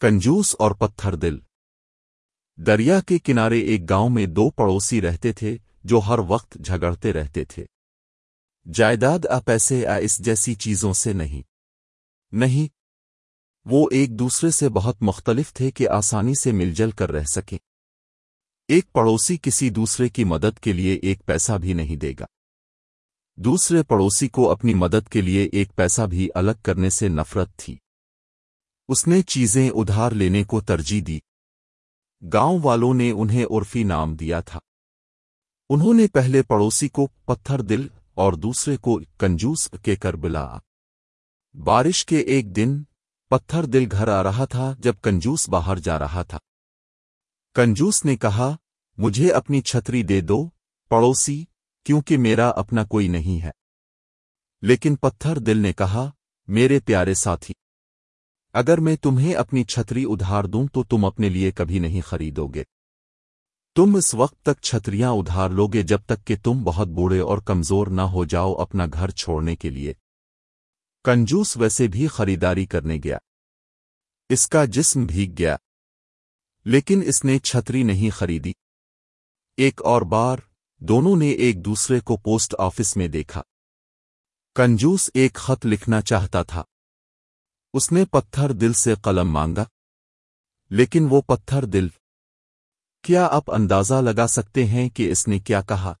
کنجوس اور پتھر دل۔ دریا کے کنارے ایک گاؤں میں دو پڑوسی رہتے تھے جو ہر وقت جھگڑتے رہتے تھے۔ جائیداد آ پیسے آ اس جیسی چیزوں سے نہیں۔ نہیں، وہ ایک دوسرے سے بہت مختلف تھے کہ آسانی سے مل جل کر رہ سکیں۔ ایک پڑوسی کسی دوسرے کی مدد کے لیے ایک پیسہ بھی نہیں دے گا۔ دوسرے پڑوسی کو اپنی مدد کے لیے ایک پیسہ بھی الگ کرنے سے نفرت تھی۔ اس نے چیزیں ادھار لینے کو ترجیح دی۔ گاؤں والوں نے انہیں عرفی نام دیا تھا۔ انہوں نے پہلے پڑوسی کو پتھر دل اور دوسرے کو کنجوس کے کر بلا۔ بارش کے ایک دن پتھر دل گھر آ رہا تھا جب کنجوس باہر جا رہا تھا۔ کنجوس نے کہا، مجھے اپنی چھتری دے دو، پڑوسی، کیونکہ میرا اپنا کوئی نہیں ہے۔ لیکن پتھر دل نے کہا، میرے پیارے ساتھی اگر میں تمہیں اپنی چھتری ادھار دوں تو تم اپنے لیے کبھی نہیں خریدو گے۔ تم اس وقت تک چھتریاں ادھار لوگے جب تک کہ تم بہت بوڑھے اور کمزور نہ ہو جاؤ اپنا گھر چھوڑنے کے لیے۔ کنجوس ویسے بھی خریداری کرنے گیا۔ اس کا جسم بھیگ گیا۔ لیکن اس نے چھتری نہیں خریدی۔ ایک اور بار دونوں نے ایک دوسرے کو پوسٹ آفس میں دیکھا۔ کنجوس ایک خط لکھنا چاہتا تھا۔ اس نے پتھر دل سے قلم مانگا۔ لیکن وہ پتھر دل۔ کیا آپ اندازہ لگا سکتے ہیں کہ اس نے کیا کہا؟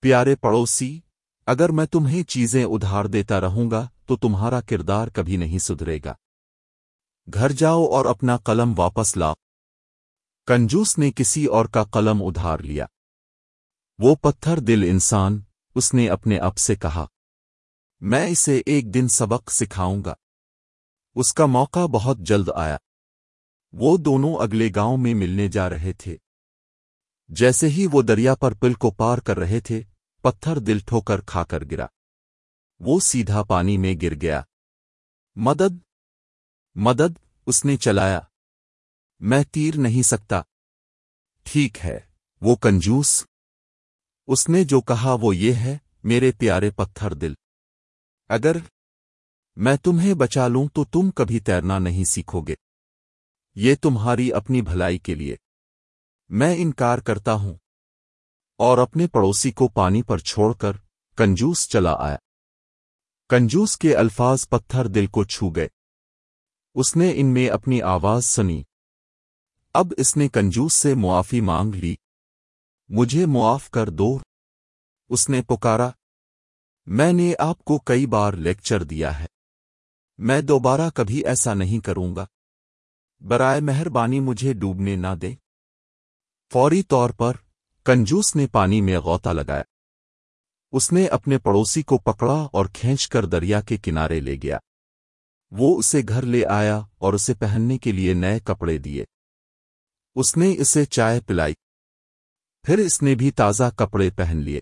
پیارے پڑوسی، اگر میں تمہیں چیزیں ادھار دیتا رہوں گا، تو تمہارا کردار کبھی نہیں سدھرے گا۔ گھر جاؤ اور اپنا قلم واپس لاؤ۔ کنجوس نے کسی اور کا قلم ادھار لیا۔ وہ پتھر دل انسان، اس نے اپنے اب سے کہا۔ میں اسے ایک دن سبق سکھاؤں گا۔ اس کا موقع بہت جلد آیا۔ وہ دونوں اگلے گاؤں میں ملنے جا رہے تھے۔ جیسے ہی وہ دریا پر پل کو پار کر رہے تھے، پتھر دل ٹھو کر کھا کر گرا۔ وہ سیدھا پانی میں گر گیا۔ مدد مدد، اس نے چلایا۔ میں تیر نہیں سکتا۔ ٹھیک ہے، وہ کنجوس۔ اس نے جو کہا وہ یہ ہے، میرے پیارے پتھر دل۔ اگر میں تمہیں بچا لوں تو تم کبھی تیرنا نہیں سیکھو گے یہ تمہاری اپنی بھلائی کے لیے۔ میں انکار کرتا ہوں۔ اور اپنے پڑوسی کو پانی پر چھوڑ کر کنجوس چلا آیا۔ کنجوس کے الفاظ پتھر دل کو چھو گئے۔ اس نے ان میں اپنی آواز سنی۔ اب اس نے کنجوس سے معافی مانگ لی۔ مجھے معاف کر دو۔ اس نے پکارا۔ میں نے آپ کو کئی بار لیکچر دیا ہے۔ میں دوبارہ کبھی ایسا نہیں کروں گا۔ برائے مہربانی مجھے ڈوبنے نہ دے۔ فوری طور پر کنجوس نے پانی میں غوطہ لگایا۔ اس نے اپنے پڑوسی کو پکڑا اور کھینچ کر دریا کے کنارے لے گیا۔ وہ اسے گھر لے آیا اور اسے پہننے کے لیے نئے کپڑے دیے۔ اس نے اسے چائے پلائی۔ پھر اس نے بھی تازہ کپڑے پہن لیے۔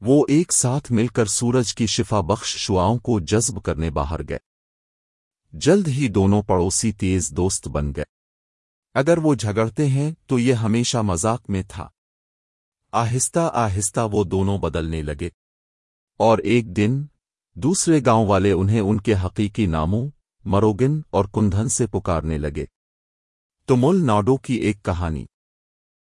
وہ ایک ساتھ مل کر سورج کی شفا بخش شعاؤں کو جذب کرنے باہر گئے۔ جلد ہی دونوں پڑوسی تیز دوست بن گئے۔ اگر وہ جھگڑتے ہیں تو یہ ہمیشہ مذاق میں تھا۔ آہستہ آہستہ وہ دونوں بدلنے لگے۔ اور ایک دن دوسرے گاؤں والے انہیں ان کے حقیقی ناموں، مروگن اور کندھن سے پکارنے لگے۔ تو مل ناڈو کی ایک کہانی۔